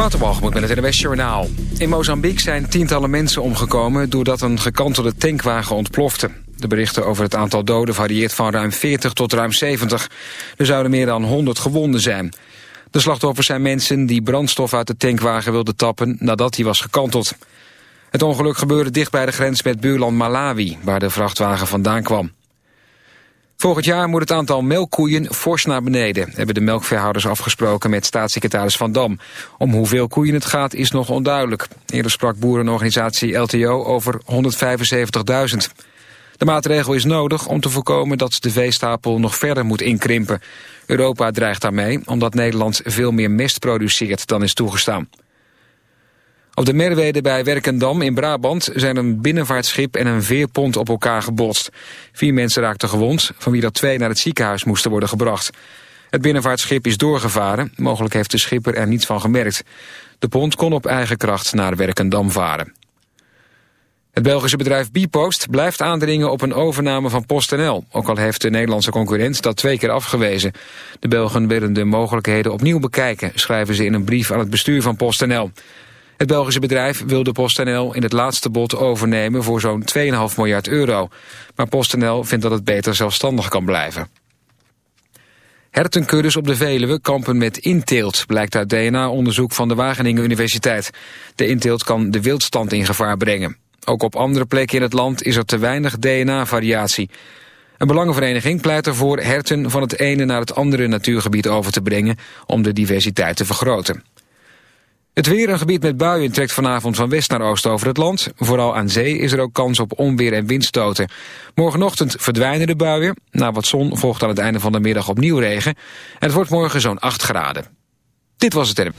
Waterbalgemoed met het NWS Journaal. In Mozambique zijn tientallen mensen omgekomen... doordat een gekantelde tankwagen ontplofte. De berichten over het aantal doden varieert van ruim 40 tot ruim 70. Er zouden meer dan 100 gewonden zijn. De slachtoffers zijn mensen die brandstof uit de tankwagen wilden tappen... nadat hij was gekanteld. Het ongeluk gebeurde dicht bij de grens met buurland Malawi... waar de vrachtwagen vandaan kwam. Volgend jaar moet het aantal melkkoeien fors naar beneden... hebben de melkveehouders afgesproken met staatssecretaris Van Dam. Om hoeveel koeien het gaat is nog onduidelijk. Eerder sprak boerenorganisatie LTO over 175.000. De maatregel is nodig om te voorkomen dat de veestapel nog verder moet inkrimpen. Europa dreigt daarmee omdat Nederland veel meer mest produceert dan is toegestaan. Op de Merwede bij Werkendam in Brabant zijn een binnenvaartschip en een veerpont op elkaar gebotst. Vier mensen raakten gewond, van wie er twee naar het ziekenhuis moesten worden gebracht. Het binnenvaartschip is doorgevaren, mogelijk heeft de schipper er niets van gemerkt. De pont kon op eigen kracht naar Werkendam varen. Het Belgische bedrijf Bpost blijft aandringen op een overname van PostNL. Ook al heeft de Nederlandse concurrent dat twee keer afgewezen. De Belgen willen de mogelijkheden opnieuw bekijken, schrijven ze in een brief aan het bestuur van PostNL. Het Belgische bedrijf wil de PostNL in het laatste bod overnemen voor zo'n 2,5 miljard euro. Maar PostNL vindt dat het beter zelfstandig kan blijven. Hertenkuddes op de Veluwe kampen met inteelt, blijkt uit DNA-onderzoek van de Wageningen Universiteit. De inteelt kan de wildstand in gevaar brengen. Ook op andere plekken in het land is er te weinig DNA-variatie. Een belangenvereniging pleit ervoor herten van het ene naar het andere natuurgebied over te brengen om de diversiteit te vergroten. Het weer, een gebied met buien, trekt vanavond van west naar oost over het land. Vooral aan zee is er ook kans op onweer en windstoten. Morgenochtend verdwijnen de buien. Na wat zon volgt aan het einde van de middag opnieuw regen. En het wordt morgen zo'n 8 graden. Dit was het.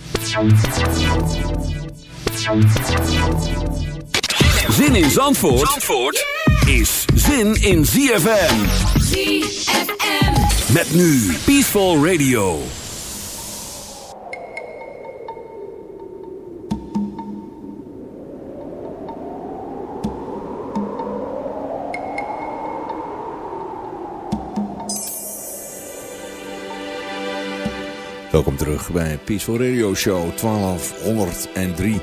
Zin in Zandvoort, Zandvoort is zin in ZFM. ZFM. Met nu Peaceful Radio. Welkom terug bij Peaceful Radio Show 1203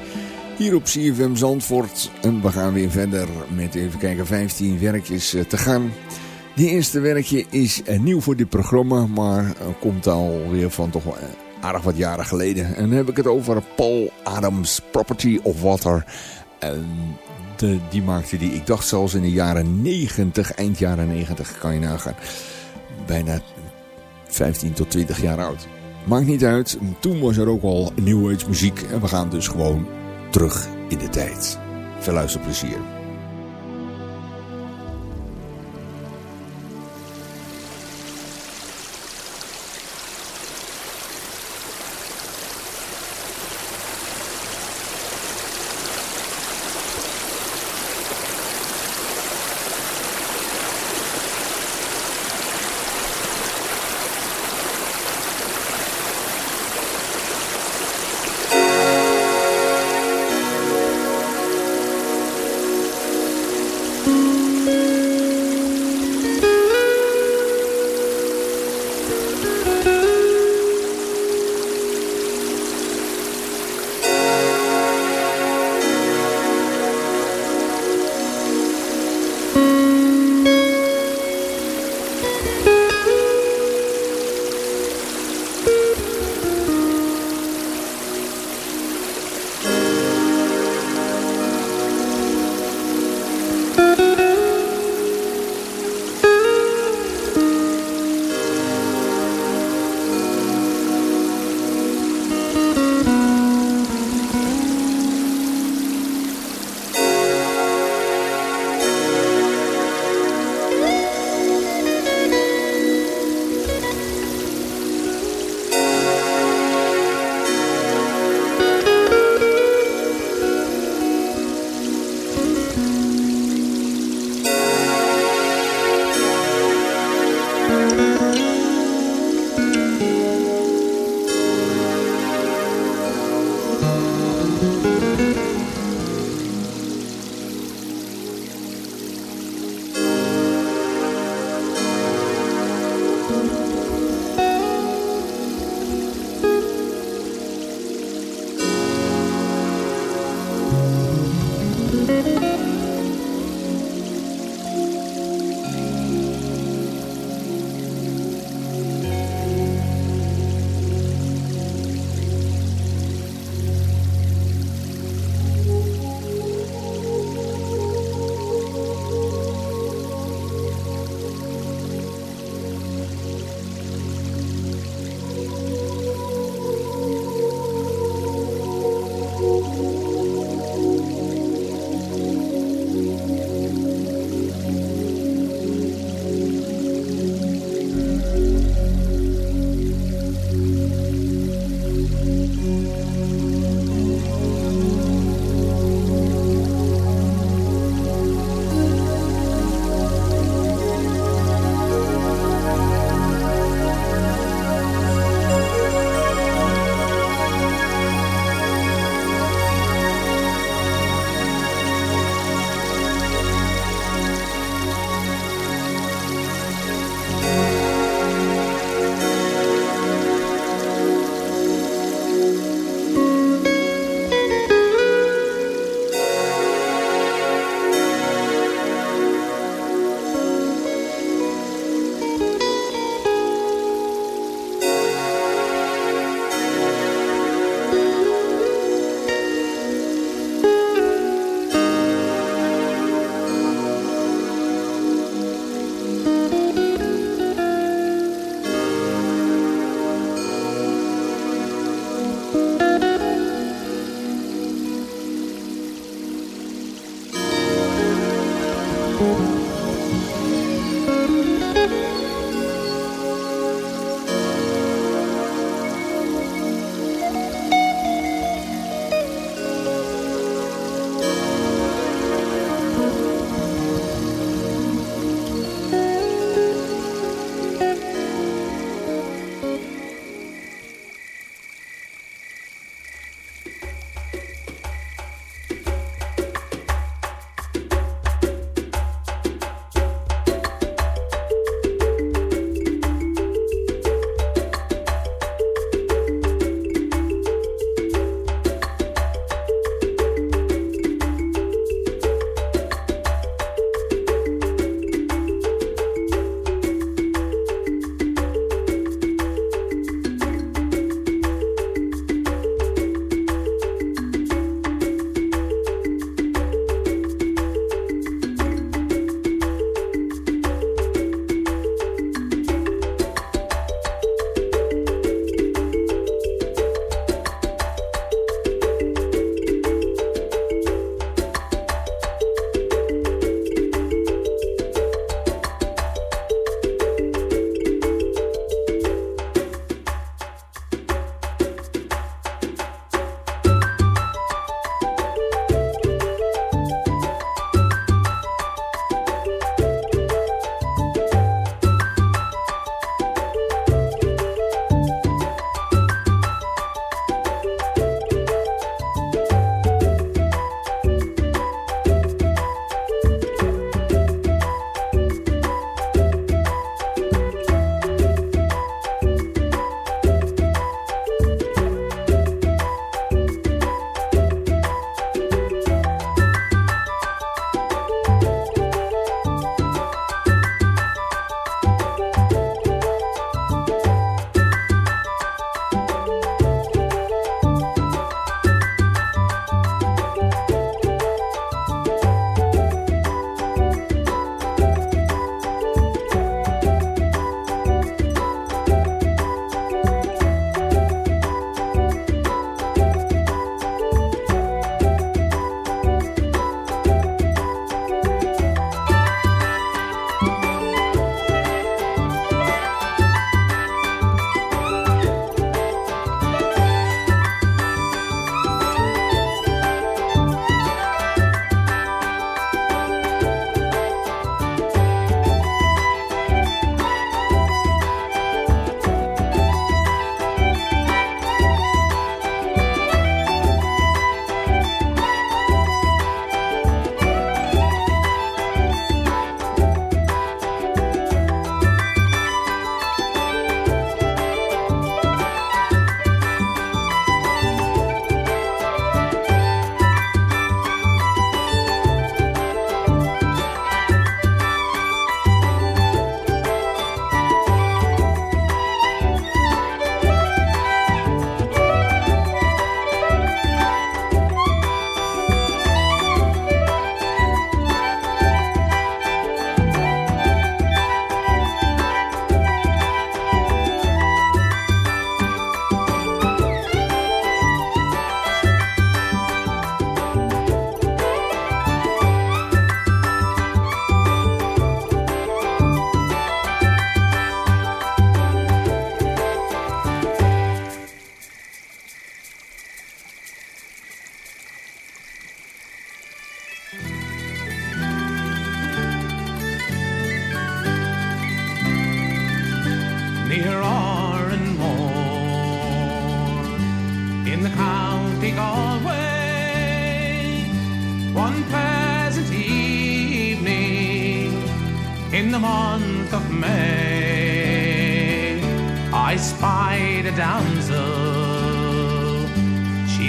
hier op CFM Zandvoort. En we gaan weer verder met even kijken 15 werkjes eh, te gaan. Die eerste werkje is eh, nieuw voor dit programma, maar eh, komt alweer van toch wel aardig wat jaren geleden. En dan heb ik het over Paul Adams Property of Water. En de, die maakte die, ik dacht zelfs in de jaren 90, eind jaren 90 kan je nagaan. Bijna 15 tot 20 jaar oud. Maakt niet uit, toen was er ook al New Age muziek en we gaan dus gewoon terug in de tijd. Veel luisterplezier.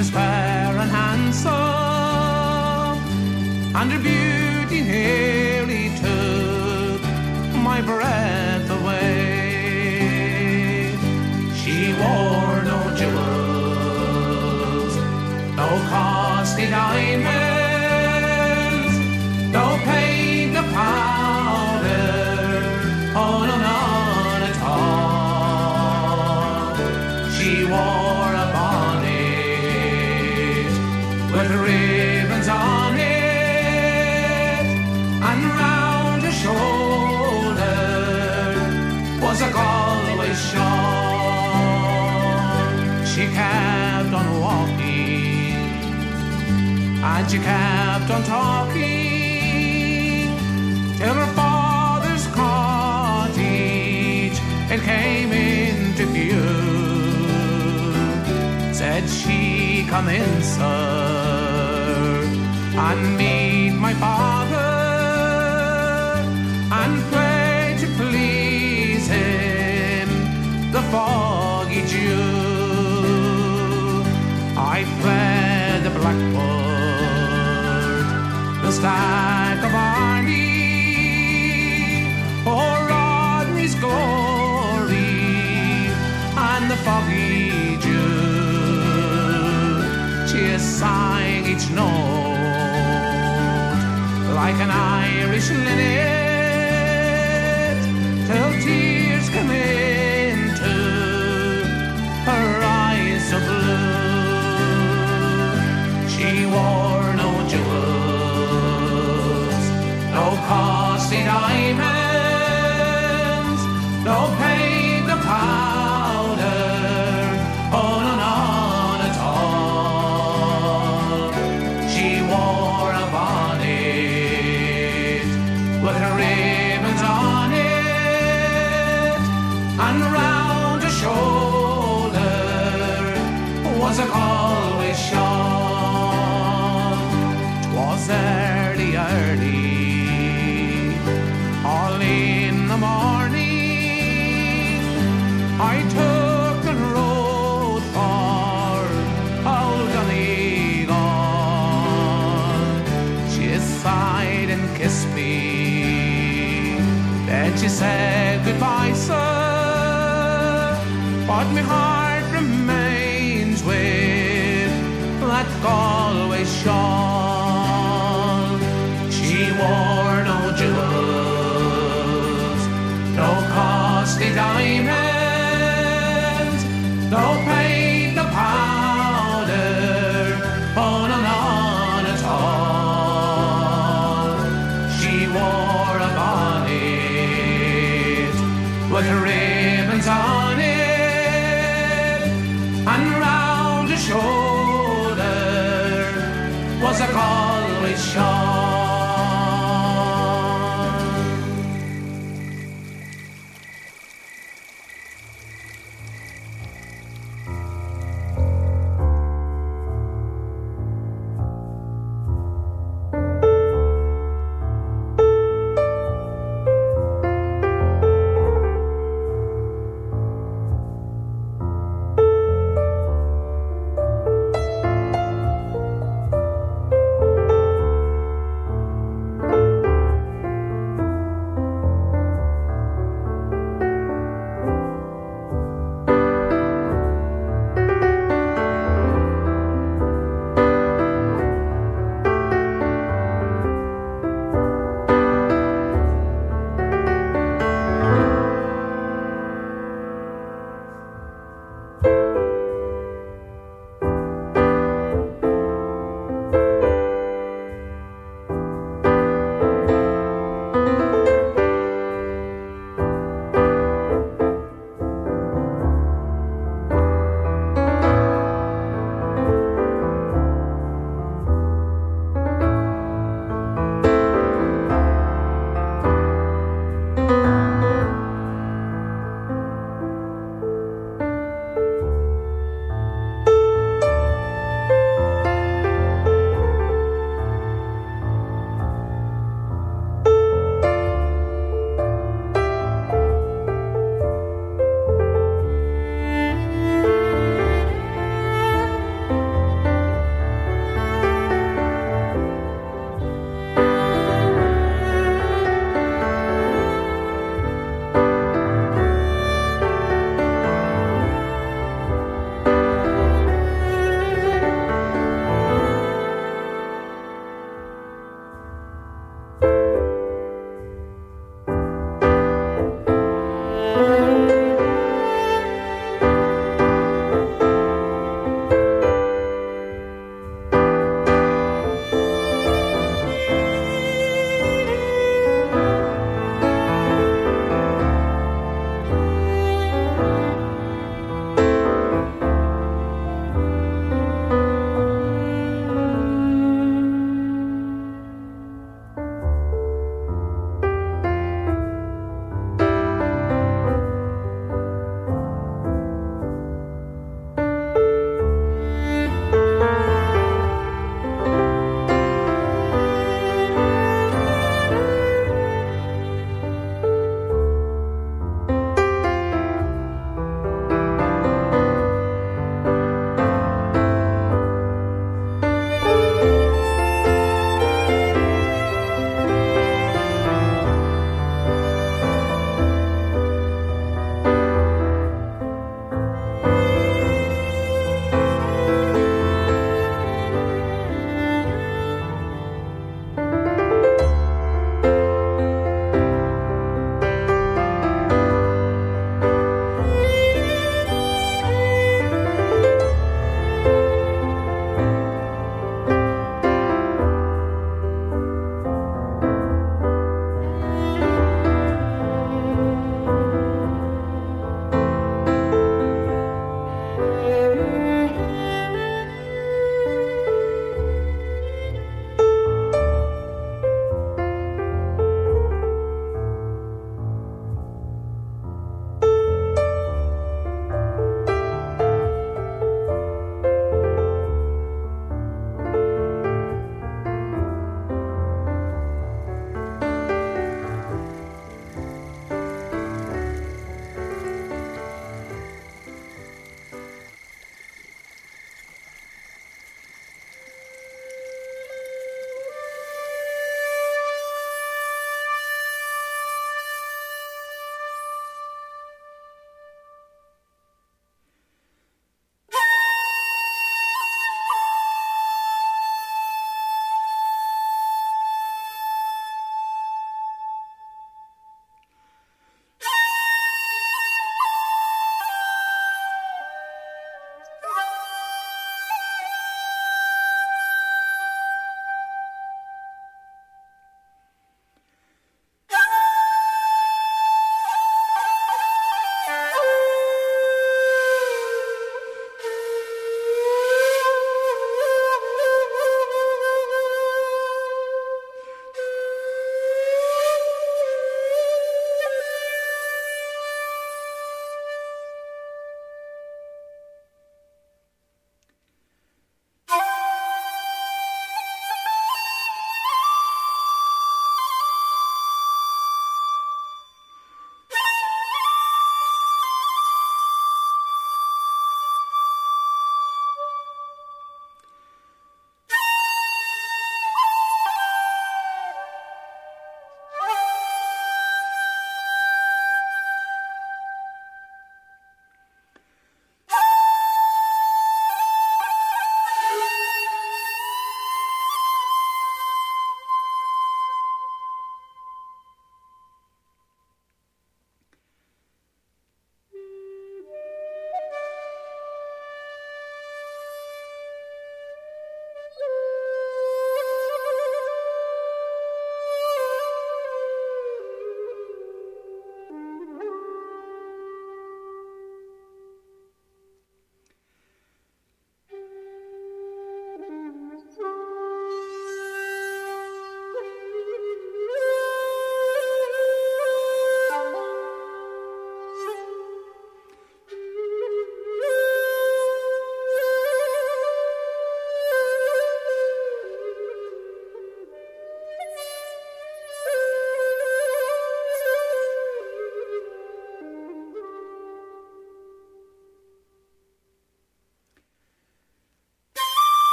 was fair and handsome, and her beauty nearly took my breath away. She wore no jewels, no costly diamonds. She you kept on talking till her father's cottage it came into view. Said she, Come in, sir, and meet my father. just like a Barney oh, or Rodney's glory and the foggy Jude. She is sighing each note like an Irish linnet.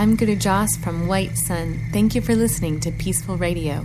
I'm Guru Joss from White Sun. Thank you for listening to Peaceful Radio.